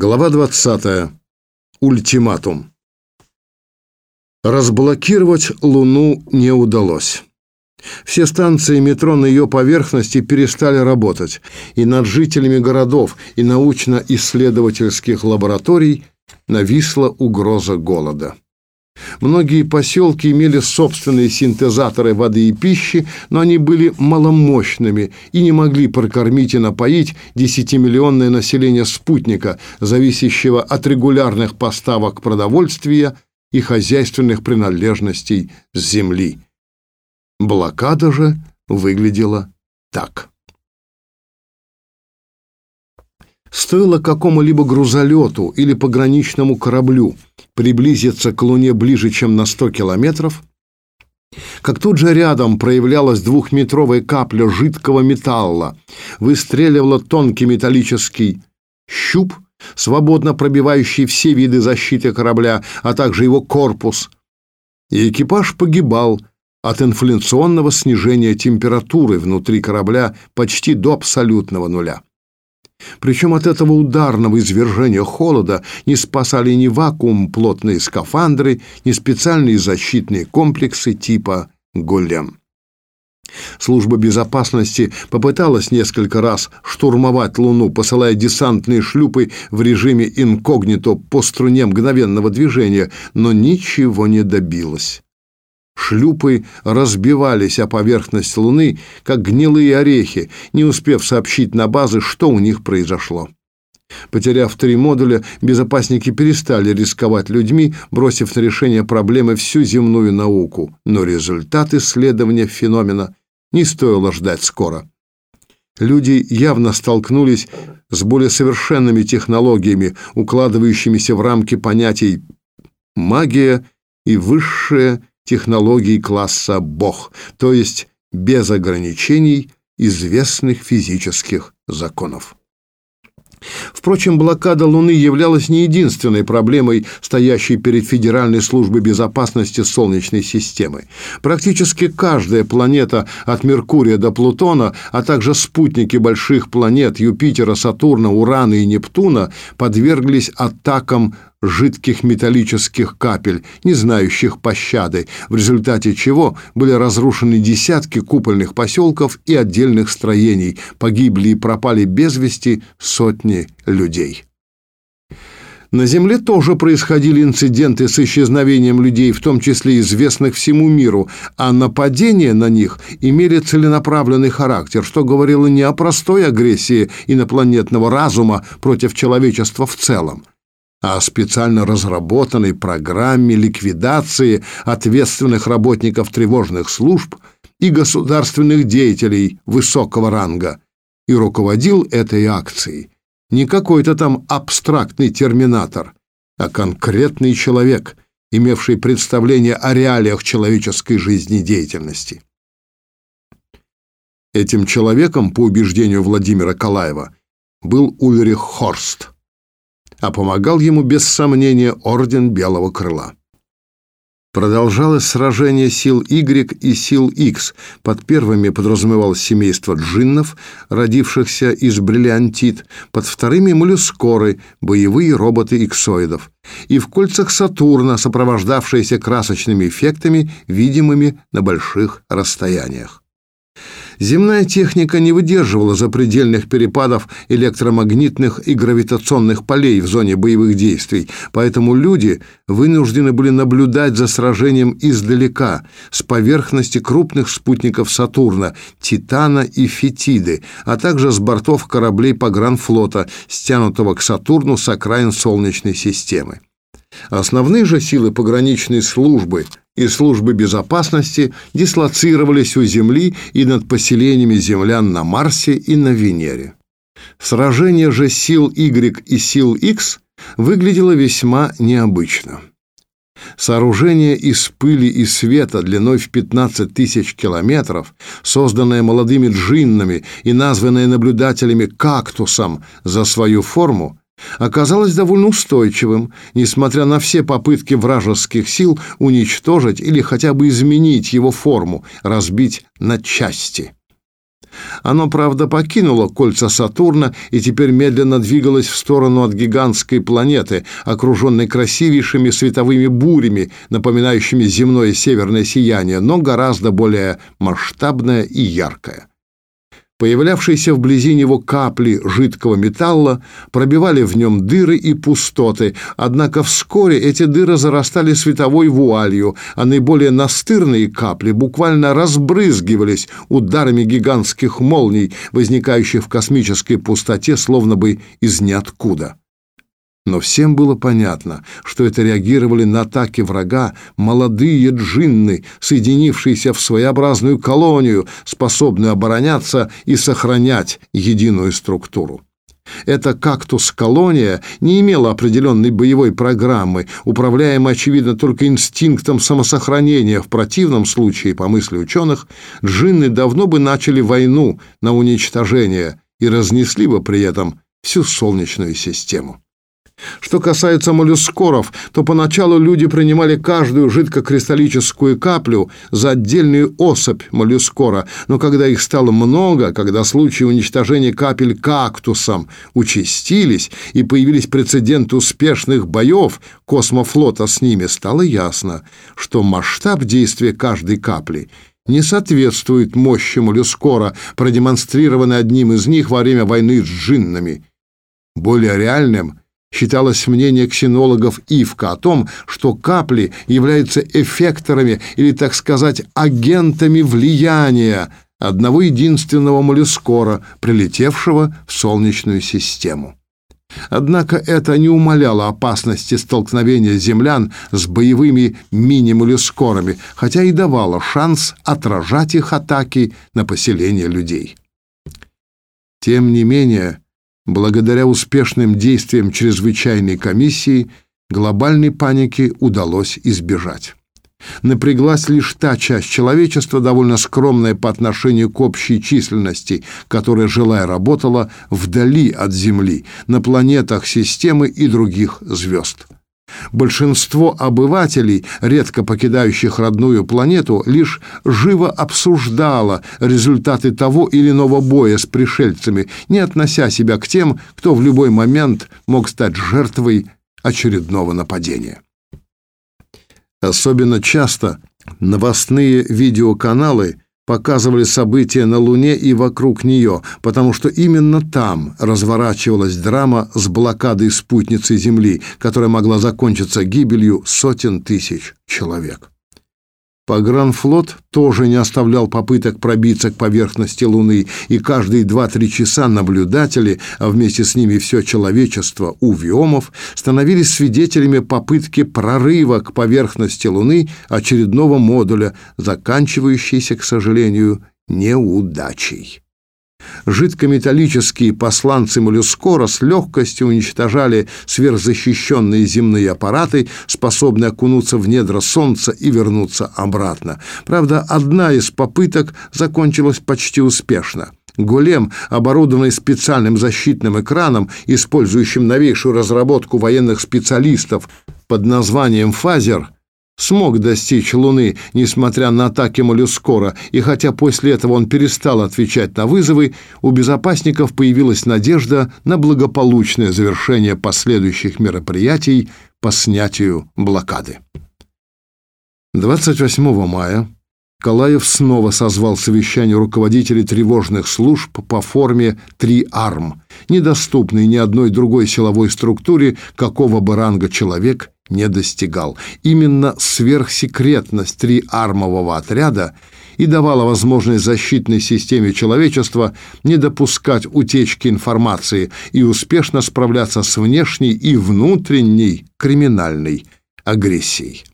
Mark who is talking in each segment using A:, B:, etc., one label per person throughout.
A: Глава 20. Ультиматум. Разблокировать Луну не удалось. Все станции метро на ее поверхности перестали работать, и над жителями городов и научно-исследовательских лабораторий нависла угроза голода. Многие поселки имели собственные синтезаторы воды и пищи, но они были маломощными и не могли прокормить и напоить десятимиллионное население спутника, зависящего от регулярных поставок продовольствия и хозяйственных принадлежностей с Земли. Блокада же выглядела так. Стоило какому-либо грузолету или пограничному кораблю приблизиться к Луне ближе, чем на 100 километров, как тут же рядом проявлялась двухметровая капля жидкого металла, выстреливала тонкий металлический щуп, свободно пробивающий все виды защиты корабля, а также его корпус, и экипаж погибал от инфляционного снижения температуры внутри корабля почти до абсолютного нуля. Причем от этого ударного извержения холода не спасали ни вакуум плотные скафандры, ни специальные защитные комплексы типа «Голем». Служба безопасности попыталась несколько раз штурмовать Луну, посылая десантные шлюпы в режиме инкогнито по струне мгновенного движения, но ничего не добилась. Шлюпы разбивались о поверхность Луны, как гнилые орехи, не успев сообщить на базы, что у них произошло. Потеряв три модуля, безопасники перестали рисковать людьми, бросив на решение проблемы всю земную науку. Но результат исследования феномена не стоило ждать скоро. Люди явно столкнулись с более совершенными технологиями, укладывающимися в рамки понятий «магия» и «высшее технологий класса Бог, то есть без ограничений известных физических законов. Впрочем, блокада Луны являлась не единственной проблемой, стоящей перед Федеральной службой безопасности Солнечной системы. Практически каждая планета от Меркурия до Плутона, а также спутники больших планет Юпитера, Сатурна, Урана и Нептуна подверглись атакам жидких металлических капель, не знающих пощады, в результате чего были разрушены десятки купольных поселков и отдельных строений, погибли и пропали без вести сотни людей. На Земле тоже происходили инциденты с исчезновением людей, в том числе известных всему миру, а нападения на них имели целенаправленный характер, что говорило не о простой агрессии инопланетного разума против человечества в целом, о специально разработанной программе ликвидации ответственных работников тревожных служб и государственных деятелей высокого ранга. И руководил этой акцией не какой-то там абстрактный терминатор, а конкретный человек, имевший представление о реалиях человеческой жизнедеятельности. Этим человеком, по убеждению Владимира Калаева, был Ульрих Хорст – а помогал ему без сомнения орден Белого Крыла. Продолжалось сражение сил Y и сил X. Под первыми подразумевалось семейство джиннов, родившихся из бриллиантит, под вторыми — моллюскоры, боевые роботы иксоидов, и в кольцах Сатурна, сопровождавшиеся красочными эффектами, видимыми на больших расстояниях. Земная техника не выдерживала запредельных перепадов электромагнитных и гравитационных полей в зоне боевых действий, поэтому люди вынуждены были наблюдать за сражением издалека, с поверхности крупных спутников Сатурна, Титана и Фетиды, а также с бортов кораблей погранфлота, стянутого к Сатурну с окраин Солнечной системы. Основные же силы пограничной службы и службы безопасности дислоцировались у Земли и над поселениями землян на Марсе и на Венере. Сражение же сил Y и сил X выглядело весьма необычно. Сооружение из пыли и света длиной в 15 тысяч километров, созданное молодыми джиннами и названное наблюдателями кактусом за свою форму, оказалось довольно устойчивым, несмотря на все попытки вражеских сил уничтожить или хотя бы изменить его форму, разбить на части. Оно, правда, покинуло кольца Сатурна и теперь медленно двигалось в сторону от гигантской планеты, окруженной красивейшими световыми бурями, напоминающими земное северное сияние, но гораздо более масштабное и яркое. Появлявшиеся вблизи него капли жидкого металла пробивали в нем дыры и пустоты, однако вскоре эти дыры зарастали световой вуалью, а наиболее настырные капли буквально разбрызгивались ударами гигантских молний, возникающих в космической пустоте словно бы из ниоткуда. Но всем было понятно, что это реагировали на атаки врага молодые джинны, соединившиеся в своеобразную колонию, способную обороняться и сохранять единую структуру. Эта кактус-колония не имела определенной боевой программы, управляемой, очевидно, только инстинктом самосохранения. В противном случае, по мысли ученых, джинны давно бы начали войну на уничтожение и разнесли бы при этом всю Солнечную систему. Что касается моллюскоров, то поначалу люди принимали каждую жидкокристаллическую каплю за отдельную особь моллюскора, но когда их стало много, когда случаи уничтожения капель кактусом участились и появились прецеденты успешных боев космофлота с ними, стало ясно, что масштаб действия каждой капли не соответствует мощи моллюскора, продемонстрированной одним из них во время войны с джиннами. Более реальным – Считалось мнение ксенологов Ивка о том, что капли являются эффекторами или, так сказать, агентами влияния одного единственного моллюскора, прилетевшего в Солнечную систему. Однако это не умаляло опасности столкновения землян с боевыми мини-моллюскорами, хотя и давало шанс отражать их атаки на поселение людей. Тем не менее, Благодаря успешным действиям чрезвычайной комиссии глобальной паники удалось избежать. Напряглась лишь та часть человечества, довольно скромная по отношению к общей численности, которая жила и работала вдали от Земли, на планетах системы и других звезд. Большинство обывателей, редко покидающих родную планету, лишь живо обсуждало результаты того или иного боя с пришельцами, не относя себя к тем, кто в любой момент мог стать жертвой очередного нападения. Особенно часто новостные видеоканалы – показывали события на Луне и вокруг нее, потому что именно там разворачивалась драма с блокадой спутницы Земли, которая могла закончиться гибелью сотен тысяч человек. Погранфлот тоже не оставлял попыток пробиться к поверхности Луны, и каждые 2-3 часа наблюдатели, а вместе с ними все человечество, увиомов, становились свидетелями попытки прорыва к поверхности Луны очередного модуля, заканчивающейся, к сожалению, неудачей. Жидкометаллические посланцы моллюскора с легкостью уничтожали сверхзащищенные земные аппараты, способные окунуться в недра Солнца и вернуться обратно. Правда, одна из попыток закончилась почти успешно. Голем, оборудованный специальным защитным экраном, использующим новейшую разработку военных специалистов под названием «Фазер», смог достичь Луны, несмотря на атаки моллюскора, и хотя после этого он перестал отвечать на вызовы, у безопасников появилась надежда на благополучное завершение последующих мероприятий по снятию блокады. 28 мая Калаев снова созвал совещание руководителей тревожных служб по форме 3-АРМ, недоступной ни одной другой силовой структуре, какого бы ранга человек не достигал. Именно сверхсекретность триармового отряда и давала возможность защитной системе человечества не допускать утечки информации и успешно справляться с внешней и внутренней криминальной агрессией.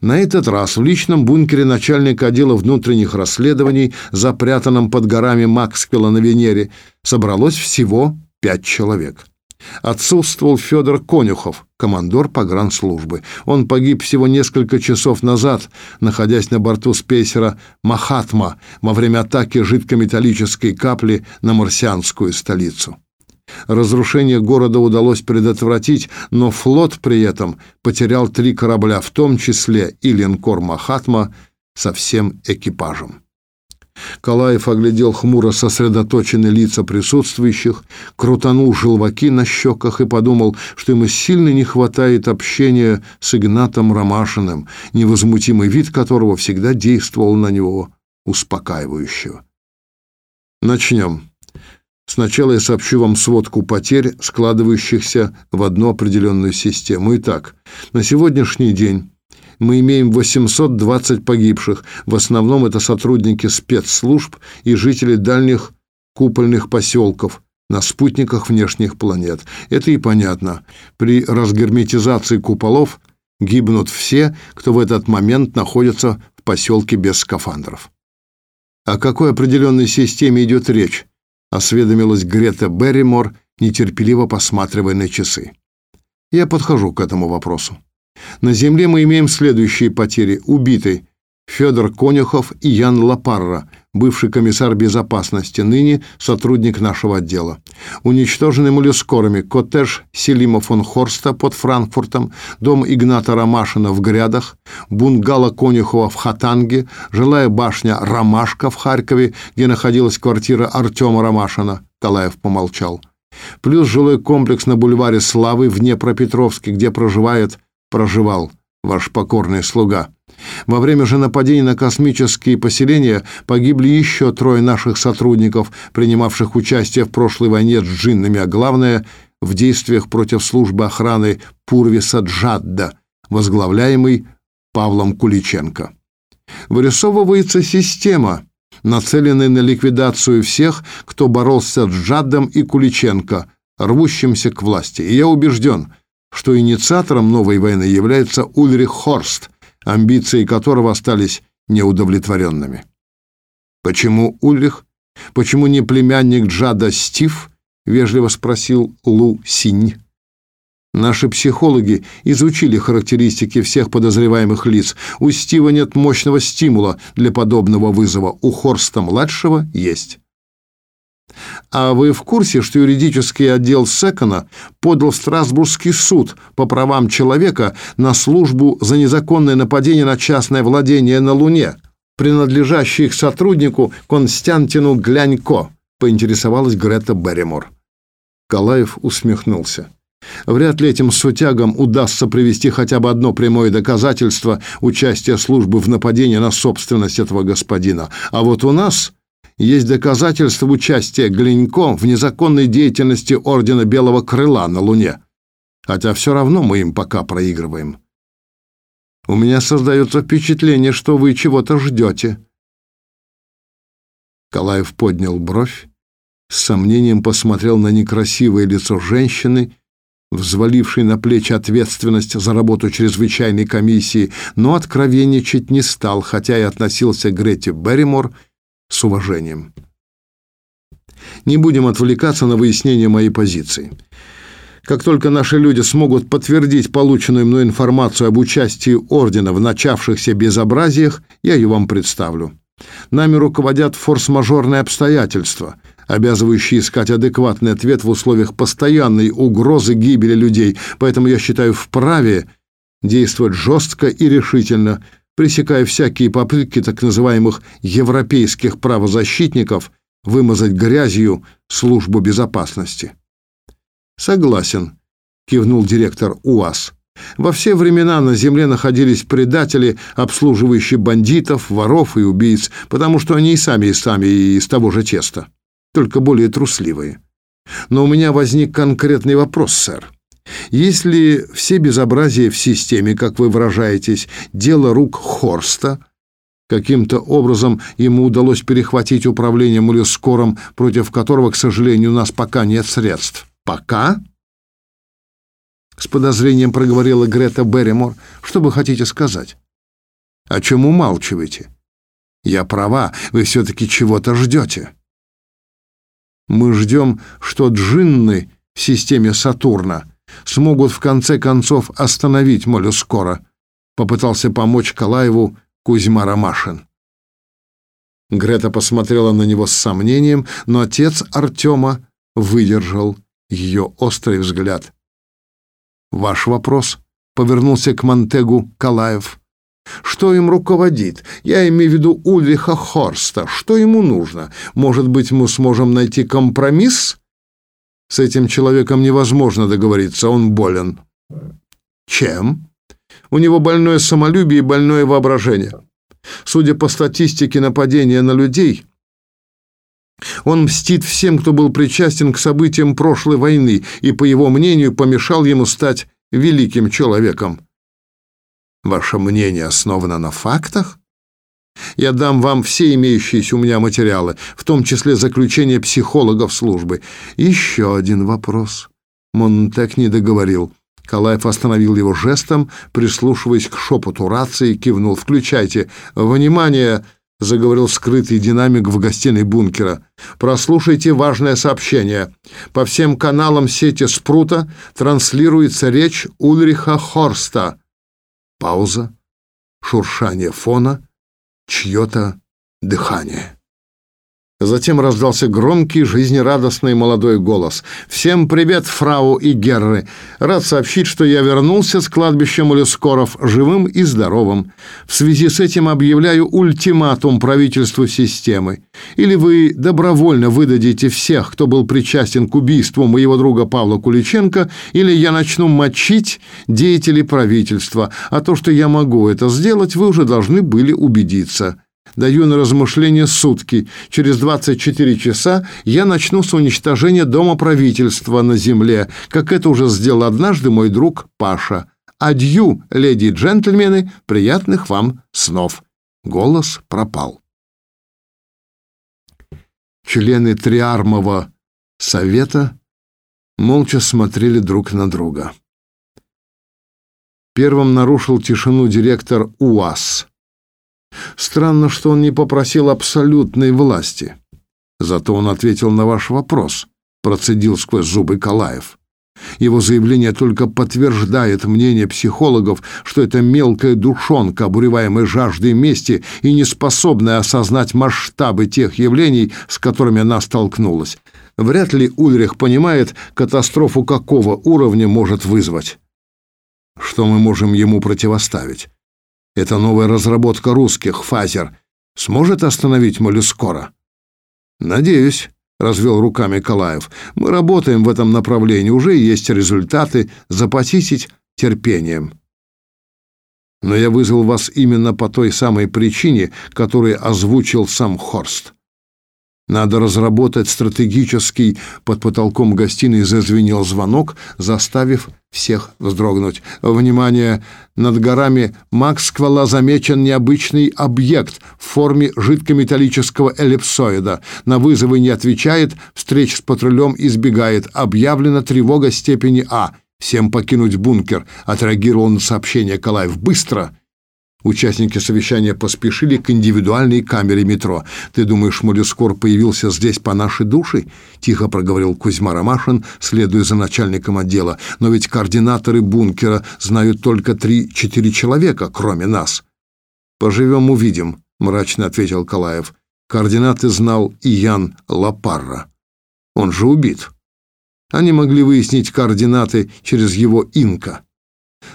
A: На этот раз в личном бункере начальника отдела внутренних расследований, запрятанном под горами Максквилла на Венере, собралось всего пять человек. Отсутствовал Федор Конюхов, командор погранслужбы. Он погиб всего несколько часов назад, находясь на борту спейсера «Махатма» во время атаки жидкометаллической капли на марсианскую столицу. Разрушение города удалось предотвратить, но флот при этом потерял три корабля, в том числе и линкор «Махатма» со всем экипажем. Калаев оглядел хмуро сосредоточенные лица присутствующих, крутанул желваки на щеках и подумал, что ему сильно не хватает общения с Игнатом Ромашиным, невозмутимый вид которого всегда действовал на него успокаивающего. Начнем. Сначала я сообщу вам сводку потерь, складывающихся в одну определенную систему. Итак, на сегодняшний день мы имеем 820 погибших. В основном это сотрудники спецслужб и жители дальних купольных поселков на спутниках внешних планет. Это и понятно. При разгерметизации куполов гибнут все, кто в этот момент находится в поселке без скафандров. О какой определенной системе идет речь? Осведомилась Грета Берримор, нетерпеливо посматривая на часы. Я подхожу к этому вопросу. На земле мы имеем следующие потери. Убиты Федор Конюхов и Ян Лапарра, бывший комиссар безопасности, ныне сотрудник нашего отдела. Уничтожены моллюскорами коттедж Селима фон Хорста под Франкфуртом, дом Игната Ромашина в Грядах, бунгало Конюхова в Хатанге, жилая башня Ромашка в Харькове, где находилась квартира Артема Ромашина. Калаев помолчал. Плюс жилой комплекс на бульваре Славы в Днепропетровске, где проживает проживал ваш покорный слуга. Во время же нападения на космические поселения погибли еще трое наших сотрудников, принимавших участие в прошлой войне с джиннами, а главное — в действиях против службы охраны Пурвиса Джадда, возглавляемой Павлом Куличенко. Вырисовывается система, нацеленная на ликвидацию всех, кто боролся с Джаддом и Куличенко, рвущимся к власти. И я убежден — что инициатором новой войны является Ульрих Хорст, амбиции которого остались неудовлетворенными. Почему Ульрих? Почему не племянник Джада Стив? вежливо спросил Лу Синь. Наши психологи изучили характеристики всех подозреваемых лиц. У Стива нет мощного стимула для подобного вызова. У Хорста-младшего есть. А вы в курсе, что юридический отдел Секона подал в Страсбургский суд по правам человека на службу за незаконное нападение на частное владение на Луне, принадлежащее их сотруднику Константину Глянько, поинтересовалась Грета Берримор. Калаев усмехнулся. Вряд ли этим сутягам удастся привести хотя бы одно прямое доказательство участия службы в нападении на собственность этого господина. А вот у нас есть доказательства участия Глинько в незаконной деятельности Ордена Белого Крыла на Луне. Хотя все равно мы им пока проигрываем. У меня создается впечатление, что вы чего-то ждете. Калаев поднял бровь, с сомнением посмотрел на некрасивое лицо женщины, взвалившей на плечи ответственность за работу чрезвычайной комиссии, но откровенничать не стал, хотя и относился к Грете Берримор с уважением. Не будем отвлекаться на выяснение моей позиции. Как только наши люди смогут подтвердить полученную мной информацию об участии Ордена в начавшихся безобразиях, я ее вам представлю. Нами руководят форс-мажорные обстоятельства, обязывающие искать адекватный ответ в условиях постоянной угрозы гибели людей, поэтому я считаю вправе действовать жестко и решительно, пресекая всякие попытки так называемых европейских правозащитников вымазать грязью службу безопасности. Согласен, кивнул директор УАЗ. Во все времена на земле находились предатели, обслуживающие бандитов, воров и убийц, потому что они и сами и сами из того же теста, только более трусливые. Но у меня возник конкретный вопрос, сэр. Если все безобразия в системе, как вы выражаетесь, дело рук Хорста, каким-то образом ему удалось перехватить управление моллюскором, против которого, к сожалению, у нас пока нет средств. Пока? С подозрением проговорила Грета Берримор. Что вы хотите сказать? О чем умалчиваете? Я права, вы все-таки чего-то ждете. Мы ждем, что джинны в системе Сатурна — смогут в конце концов остановить моллюскора, попытался помочь Калаеву Кузьма Ромашин. Грета посмотрела на него с сомнением, но отец Артема выдержал ее острый взгляд. «Ваш вопрос?» — повернулся к Монтегу Калаев. Что им руководит? Я имею в виду Ульриха Хорста. Что ему нужно? Может быть, мы сможем найти компромисс? С этим человеком невозможно договориться, он болен. Чем? У него больное самолюбие и больное воображение. Судя по статистике нападения на людей, он мстит всем, кто был причастен к событиям прошлой войны и, по его мнению, помешал ему стать великим человеком. Ваше мнение основано на фактах? Я дам вам все имеющиеся у меня материалы, в том числе заключение психологов службы. Еще один вопрос. Монтек не договорил. Калаев остановил его жестом, прислушиваясь к шепоту рации, кивнул. «Включайте. Внимание!» — заговорил скрытый динамик в гостиной бункера. «Прослушайте важное сообщение. По всем каналам сети Спрута транслируется речь Ульриха Хорста». Пауза, шуршание фона, чье-то дыхание. Затем раздался громкий, жизнерадостный молодой голос. «Всем привет, фрау и герры! Рад сообщить, что я вернулся с кладбища Моллюскоров живым и здоровым. В связи с этим объявляю ультиматум правительству системы. Или вы добровольно выдадите всех, кто был причастен к убийству моего друга Павла Куличенко, или я начну мочить деятелей правительства. А то, что я могу это сделать, вы уже должны были убедиться». Даю на размышление сутки. Через 24 часа я начну с уничтожения дома правительства на земле, как это уже сделал однажды мой друг Паша. Адью, леди и джентльмены, приятных вам снов. Голос пропал. Члены Триармового совета молча смотрели друг на друга. Первым нарушил тишину директор УАС. Странно, что он не попросил абсолютной власти. Зато он ответил на ваш вопрос, процедил сквозь зубы Калаев. Его заявление только подтверждает мнение психологов, что это мелкая душонка, обуреваемая жаждой мести и не способная осознать масштабы тех явлений, с которыми она столкнулась. Вряд ли Ульрих понимает, катастрофу какого уровня может вызвать. Что мы можем ему противопоставить? Эта новая разработка русских, Фазер, сможет остановить моллюскора? Надеюсь, развел руками Калаев. Мы работаем в этом направлении, уже есть результаты, запаситесь терпением. Но я вызвал вас именно по той самой причине, которую озвучил сам Хорст. Надо разработать стратегический... Под потолком гостиной зазвенел звонок, заставив всех вздрогнуть. Внимание! Над горами Максквелла замечен необычный объект в форме жидкометаллического эллипсоида. На вызовы не отвечает, встреч с патрулем избегает. Объявлена тревога степени А. Всем покинуть бункер. Отреагировал на сообщение Калаев. Быстро! Участники совещания поспешили к индивидуальной камере метро. «Ты думаешь, Моллюскор появился здесь по нашей душе?» — тихо проговорил Кузьма Ромашин, следуя за начальником отдела. «Но ведь координаторы бункера знают только три-четыре человека, кроме нас». «Поживем — увидим», — мрачно ответил Калаев. Координаты знал и Ян Лапарра. Он же убит. Они могли выяснить координаты через его инка.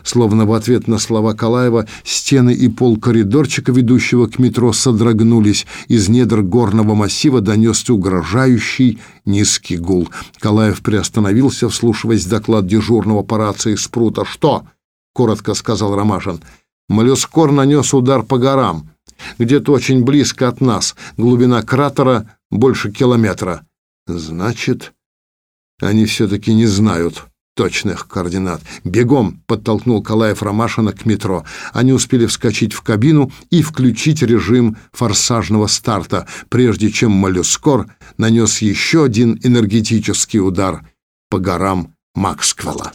A: Словно в ответ на слова Калаева стены и пол коридорчика, ведущего к метро, содрогнулись. Из недр горного массива донесся угрожающий низкий гул. Калаев приостановился, вслушиваясь доклад дежурного по рации Спрута. «Что?» — коротко сказал Ромашин. «Моллюскор нанес удар по горам. Где-то очень близко от нас. Глубина кратера больше километра». «Значит, они все-таки не знают» точных координат. «Бегом!» — подтолкнул Калаев Ромашина к метро. Они успели вскочить в кабину и включить режим форсажного старта, прежде чем моллюскор нанес еще один энергетический удар по горам Максквелла.